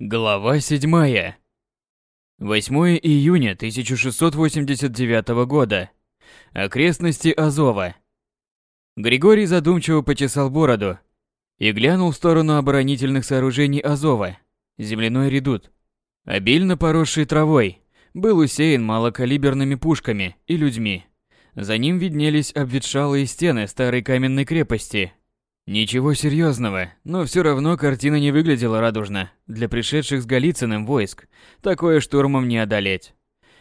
Глава 7. 8 июня 1689 года. Окрестности Азова. Григорий задумчиво почесал бороду и глянул в сторону оборонительных сооружений Азова. Земляной редут, обильно поросший травой, был усеян малокалиберными пушками и людьми. За ним виднелись обветшалые стены старой каменной крепости – Ничего серьезного, но все равно картина не выглядела радужно. Для пришедших с Голицыным войск такое штурмом не одолеть.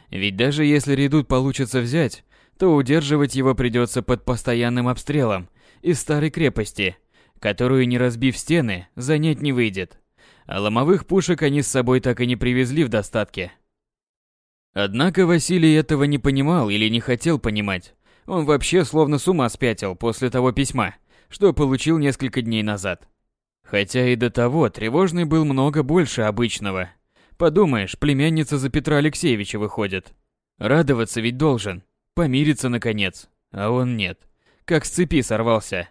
Ведь даже если редут получится взять, то удерживать его придется под постоянным обстрелом из старой крепости, которую, не разбив стены, занять не выйдет. А ломовых пушек они с собой так и не привезли в достатке. Однако Василий этого не понимал или не хотел понимать. Он вообще словно с ума спятил после того письма – что получил несколько дней назад. Хотя и до того тревожный был много больше обычного. Подумаешь, племянница за Петра Алексеевича выходит. Радоваться ведь должен. Помириться, наконец. А он нет. Как с цепи сорвался.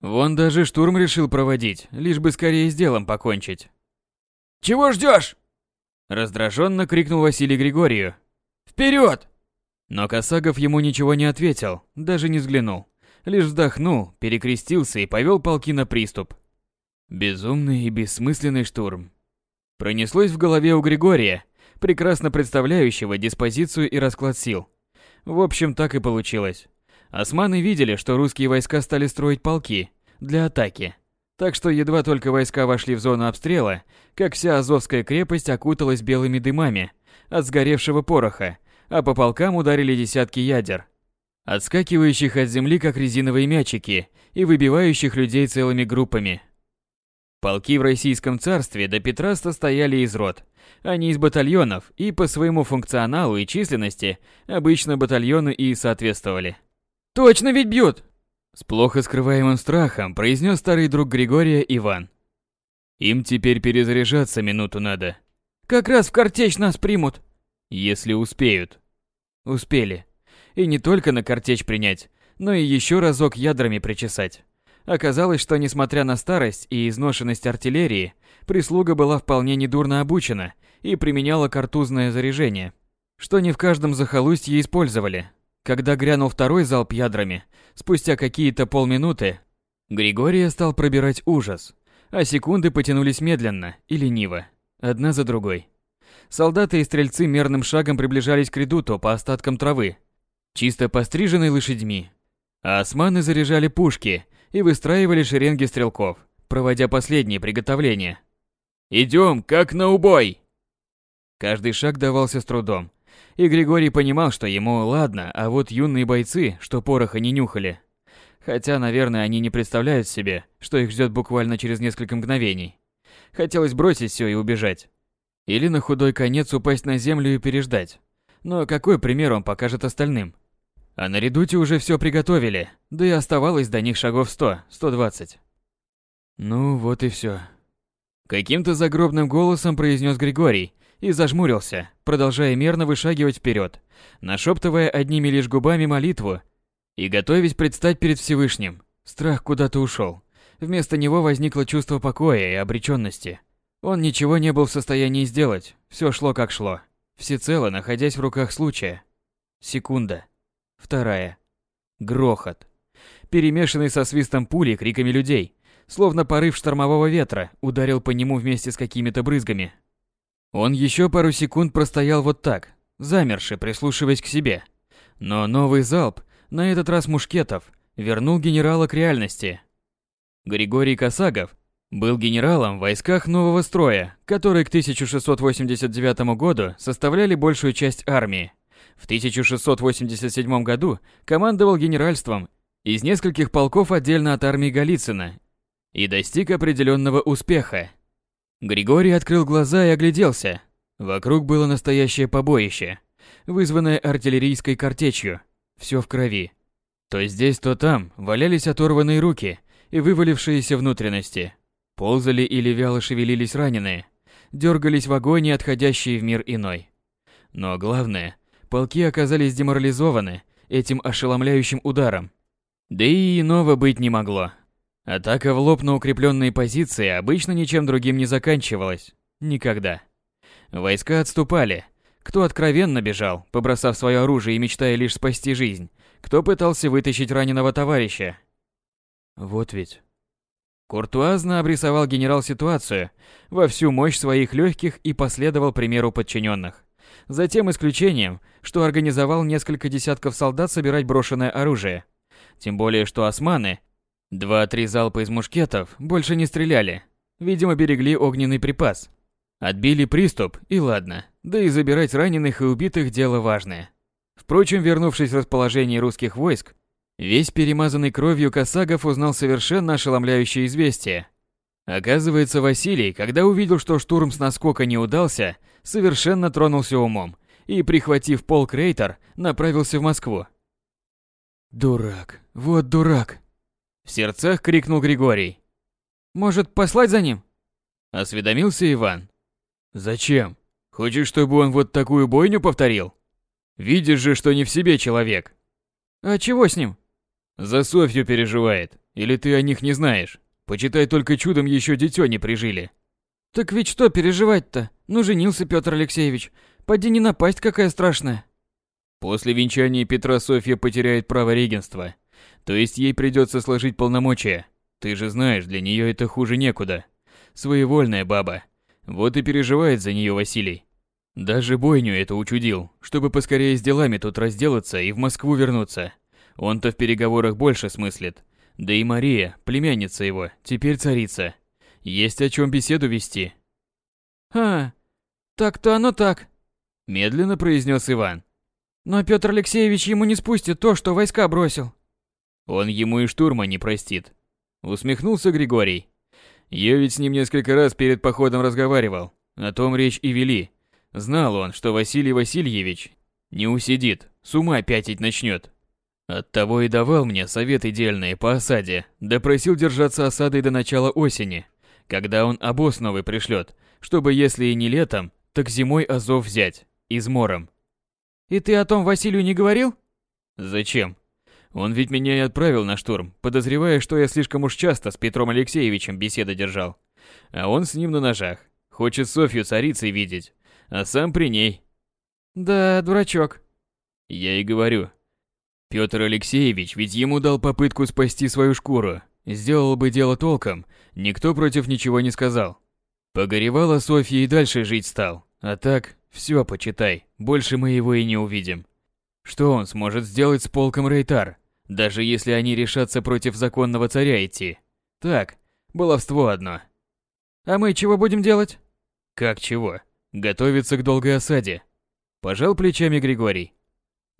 Вон даже штурм решил проводить, лишь бы скорее с делом покончить. «Чего ждешь? Раздраженно крикнул Василий Григорию. «Вперед!» Но Косагов ему ничего не ответил, даже не взглянул лишь вздохнул, перекрестился и повел полки на приступ. Безумный и бессмысленный штурм. Пронеслось в голове у Григория, прекрасно представляющего диспозицию и расклад сил. В общем, так и получилось. Османы видели, что русские войска стали строить полки для атаки. Так что едва только войска вошли в зону обстрела, как вся Азовская крепость окуталась белыми дымами от сгоревшего пороха, а по полкам ударили десятки ядер – отскакивающих от земли как резиновые мячики и выбивающих людей целыми группами. Полки в Российском царстве до Петра состояли из рот, а не из батальонов, и по своему функционалу и численности обычно батальоны и соответствовали. «Точно ведь бьют!» С плохо скрываемым страхом произнес старый друг Григория Иван. «Им теперь перезаряжаться минуту надо». «Как раз в картечь нас примут». «Если успеют». «Успели. И не только на картечь принять, но и еще разок ядрами причесать. Оказалось, что несмотря на старость и изношенность артиллерии, прислуга была вполне недурно обучена и применяла картузное заряжение, что не в каждом захолустье использовали. Когда грянул второй залп ядрами, спустя какие-то полминуты, Григория стал пробирать ужас, а секунды потянулись медленно и лениво, одна за другой. Солдаты и стрельцы мерным шагом приближались к редуту по остаткам травы, чисто постриженной лошадьми. А османы заряжали пушки и выстраивали шеренги стрелков, проводя последние приготовления. «Идем, как на убой!» Каждый шаг давался с трудом, и Григорий понимал, что ему ладно, а вот юные бойцы, что пороха не нюхали. Хотя, наверное, они не представляют себе, что их ждет буквально через несколько мгновений. Хотелось бросить все и убежать. Или на худой конец упасть на землю и переждать. Но какой пример он покажет остальным? А на редуте уже все приготовили, да и оставалось до них шагов сто, сто двадцать. Ну вот и все. Каким-то загробным голосом произнес Григорий и зажмурился, продолжая мерно вышагивать вперед, нашептывая одними лишь губами молитву и готовясь предстать перед Всевышним. Страх куда-то ушел. Вместо него возникло чувство покоя и обреченности. Он ничего не был в состоянии сделать, все шло как шло, всецело находясь в руках случая. Секунда. Вторая. Грохот. Перемешанный со свистом пули криками людей, словно порыв штормового ветра ударил по нему вместе с какими-то брызгами. Он еще пару секунд простоял вот так, замерши, прислушиваясь к себе. Но новый залп, на этот раз мушкетов, вернул генерала к реальности. Григорий Косагов был генералом в войсках нового строя, которые к 1689 году составляли большую часть армии. В 1687 году командовал генеральством из нескольких полков отдельно от армии Голицына и достиг определенного успеха. Григорий открыл глаза и огляделся. Вокруг было настоящее побоище, вызванное артиллерийской картечью. Все в крови. То здесь, то там валялись оторванные руки и вывалившиеся внутренности. Ползали или вяло шевелились раненые. Дергались в агонии отходящие в мир иной. Но главное, полки оказались деморализованы этим ошеломляющим ударом. Да и иного быть не могло. Атака в лоб на укрепленные позиции обычно ничем другим не заканчивалась. Никогда. Войска отступали. Кто откровенно бежал, побросав свое оружие и мечтая лишь спасти жизнь, кто пытался вытащить раненого товарища. Вот ведь. Куртуазно обрисовал генерал ситуацию во всю мощь своих легких и последовал примеру подчиненных. Затем исключением, что организовал несколько десятков солдат собирать брошенное оружие. Тем более, что османы, два-три залпа из мушкетов, больше не стреляли. Видимо, берегли огненный припас. Отбили приступ, и ладно. Да и забирать раненых и убитых дело важное. Впрочем, вернувшись в расположение русских войск, весь перемазанный кровью Косагов узнал совершенно ошеломляющее известие. Оказывается, Василий, когда увидел, что штурм с наскока не удался, совершенно тронулся умом и, прихватив полк Рейтер, направился в Москву. «Дурак, вот дурак!» В сердцах крикнул Григорий. «Может, послать за ним?» Осведомился Иван. Зачем? Хочешь, чтобы он вот такую бойню повторил? Видишь же, что не в себе человек. А чего с ним? За Софью переживает. Или ты о них не знаешь? Почитай, только чудом еще дитё не прижили. Так ведь что переживать-то? Ну, женился Петр Алексеевич. Поди не напасть какая страшная. После венчания Петра Софья потеряет право регенства. То есть ей придется сложить полномочия. Ты же знаешь, для нее это хуже некуда. Своевольная баба. Вот и переживает за нее Василий. Даже бойню это учудил, чтобы поскорее с делами тут разделаться и в Москву вернуться. Он-то в переговорах больше смыслит. Да и Мария, племянница его, теперь царица. Есть о чем беседу вести. «А, так-то оно так», – медленно произнес Иван. «Но Петр Алексеевич ему не спустит то, что войска бросил». «Он ему и штурма не простит», – усмехнулся Григорий. Я ведь с ним несколько раз перед походом разговаривал, о том речь и вели. Знал он, что Василий Васильевич не усидит, с ума пятить начнет. Оттого и давал мне советы дельные по осаде, да просил держаться осадой до начала осени, когда он обоз новый пришлет, чтобы если и не летом, так зимой Азов взять, измором. И ты о том Василию не говорил? Зачем? Он ведь меня и отправил на штурм, подозревая, что я слишком уж часто с Петром Алексеевичем беседы держал. А он с ним на ножах. Хочет Софью царицей видеть, а сам при ней. Да, дурачок. Я и говорю. Петр Алексеевич ведь ему дал попытку спасти свою шкуру. Сделал бы дело толком, никто против ничего не сказал. Погоревала Софья и дальше жить стал. А так, все, почитай, больше мы его и не увидим. Что он сможет сделать с полком Рейтар? Даже если они решатся против законного царя идти. Так, баловство одно. А мы чего будем делать? Как чего? Готовиться к долгой осаде. Пожал плечами Григорий.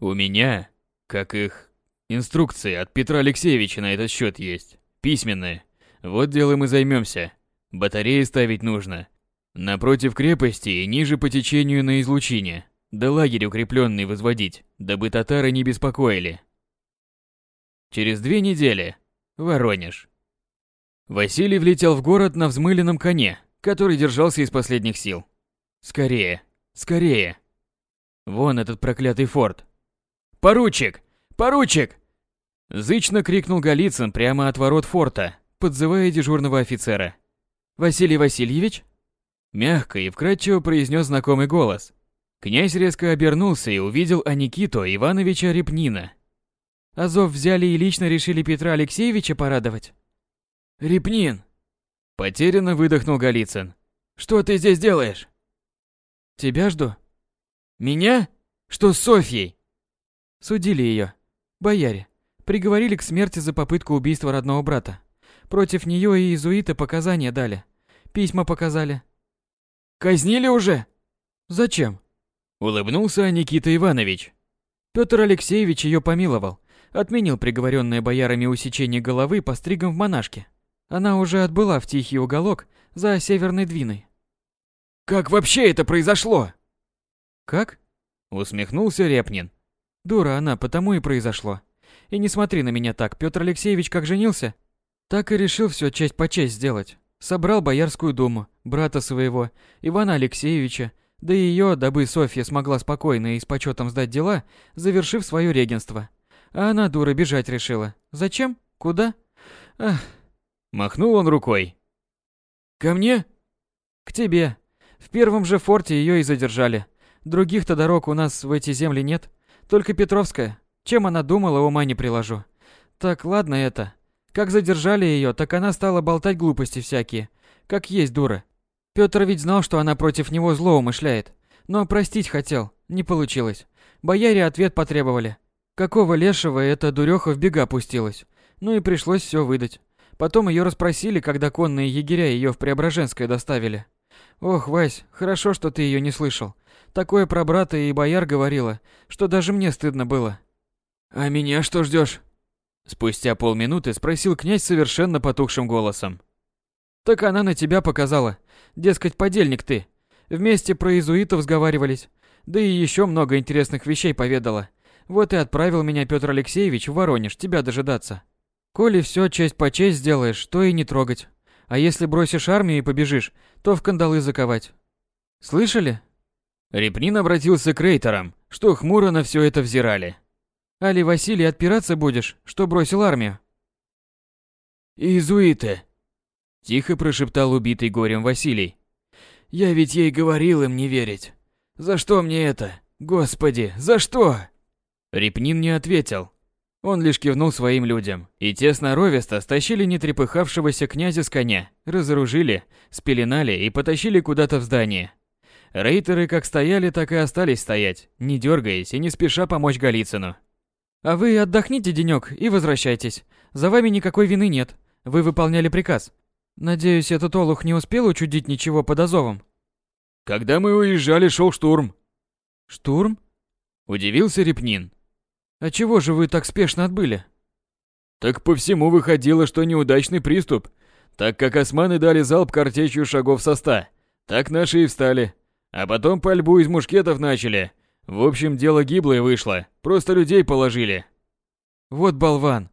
У меня, как их, инструкции от Петра Алексеевича на этот счет есть. Письменные. Вот делом и займемся. Батареи ставить нужно. Напротив крепости и ниже по течению на излучине. Да лагерь укрепленный возводить, дабы татары не беспокоили. Через две недели. Воронеж. Василий влетел в город на взмыленном коне, который держался из последних сил. Скорее, скорее. Вон этот проклятый форт. «Поручик! Поручик!» Зычно крикнул Голицын прямо от ворот форта, подзывая дежурного офицера. «Василий Васильевич?» Мягко и вкрадчиво произнес знакомый голос. Князь резко обернулся и увидел Аникиту Ивановича Репнина, Азов взяли и лично решили Петра Алексеевича порадовать. Репнин! Потерянно выдохнул Голицын. Что ты здесь делаешь? Тебя жду. Меня? Что с Софьей? Судили ее. Бояре. Приговорили к смерти за попытку убийства родного брата. Против нее и иезуиты показания дали. Письма показали. Казнили уже? Зачем? Улыбнулся Никита Иванович. Петр Алексеевич ее помиловал отменил приговоренное боярами усечение головы постригом в монашке. Она уже отбыла в тихий уголок за Северной Двиной. «Как вообще это произошло?» «Как?» — усмехнулся Репнин. «Дура она, потому и произошло. И не смотри на меня так, Петр Алексеевич как женился, так и решил все честь по честь сделать. Собрал Боярскую думу, брата своего, Ивана Алексеевича, да и ее, дабы Софья смогла спокойно и с почетом сдать дела, завершив свое регенство. А она, дура, бежать решила. Зачем? Куда? Ах. Махнул он рукой. Ко мне? К тебе. В первом же форте ее и задержали. Других-то дорог у нас в эти земли нет. Только Петровская. Чем она думала, ума не приложу. Так, ладно это. Как задержали ее, так она стала болтать глупости всякие. Как есть дура. Петр ведь знал, что она против него зло умышляет. Но простить хотел. Не получилось. Бояре ответ потребовали. Какого лешего эта дуреха в бега пустилась? Ну и пришлось все выдать. Потом ее расспросили, когда конные егеря ее в Преображенское доставили. Ох, Вась, хорошо, что ты ее не слышал. Такое про брата и бояр говорила, что даже мне стыдно было. А меня что ждешь? Спустя полминуты спросил князь совершенно потухшим голосом. Так она на тебя показала. Дескать, подельник ты. Вместе про иезуитов сговаривались. Да и еще много интересных вещей поведала. Вот и отправил меня Петр Алексеевич в Воронеж тебя дожидаться. Коли все честь по честь сделаешь, то и не трогать. А если бросишь армию и побежишь, то в кандалы заковать. Слышали? Репнин обратился к рейтерам, что хмуро на все это взирали. Али Василий отпираться будешь, что бросил армию? Иезуиты, тихо прошептал убитый горем Василий. Я ведь ей говорил им не верить. За что мне это? Господи, за что? Репнин не ответил, он лишь кивнул своим людям, и те сноровисто стащили нетрепыхавшегося князя с коня, разоружили, спеленали и потащили куда-то в здание. Рейтеры как стояли, так и остались стоять, не дергаясь и не спеша помочь Голицыну. «А вы отдохните денек и возвращайтесь. За вами никакой вины нет. Вы выполняли приказ. Надеюсь, этот олух не успел учудить ничего под Азовом?» «Когда мы уезжали, шел штурм». «Штурм?» Удивился Репнин. А чего же вы так спешно отбыли? Так по всему выходило, что неудачный приступ. Так как османы дали залп картечью шагов со ста, так наши и встали. А потом пальбу из мушкетов начали. В общем, дело гиблое вышло. Просто людей положили. Вот болван.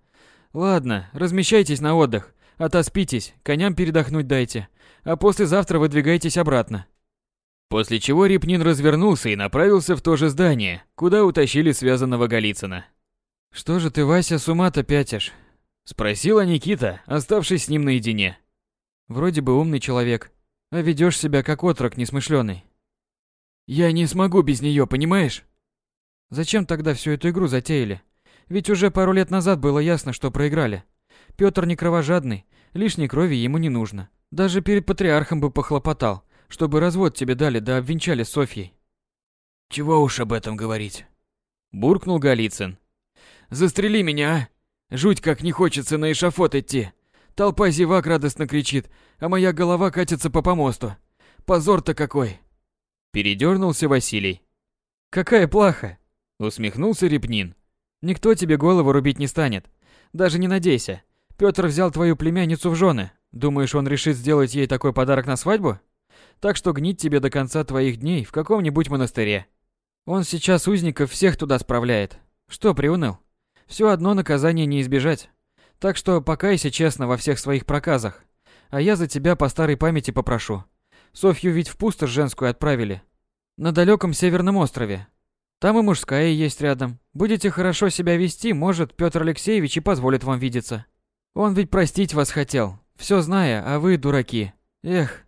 Ладно, размещайтесь на отдых. Отоспитесь, коням передохнуть дайте. А послезавтра выдвигайтесь обратно. После чего Репнин развернулся и направился в то же здание, куда утащили связанного Голицына. «Что же ты, Вася, с ума-то пятишь?» Спросила Никита, оставшись с ним наедине. «Вроде бы умный человек, а ведешь себя как отрок несмышленый». «Я не смогу без нее, понимаешь?» «Зачем тогда всю эту игру затеяли? Ведь уже пару лет назад было ясно, что проиграли. Пётр не кровожадный, лишней крови ему не нужно. Даже перед патриархом бы похлопотал, чтобы развод тебе дали да обвенчали с Софьей. Чего уж об этом говорить? Буркнул Голицын. Застрели меня, а? Жуть как не хочется на эшафот идти. Толпа зевак радостно кричит, а моя голова катится по помосту. Позор-то какой. Передернулся Василий. Какая плаха? Усмехнулся Репнин. Никто тебе голову рубить не станет. Даже не надейся. Пётр взял твою племянницу в жены. Думаешь, он решит сделать ей такой подарок на свадьбу? Так что гнить тебе до конца твоих дней в каком-нибудь монастыре. Он сейчас узников всех туда справляет. Что приуныл? Все одно наказание не избежать. Так что покайся честно во всех своих проказах. А я за тебя по старой памяти попрошу. Софью ведь в пустошь женскую отправили. На далеком северном острове. Там и мужская есть рядом. Будете хорошо себя вести, может, Петр Алексеевич и позволит вам видеться. Он ведь простить вас хотел, все зная, а вы дураки. Эх,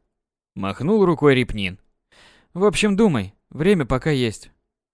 Махнул рукой Репнин. В общем, думай, время пока есть.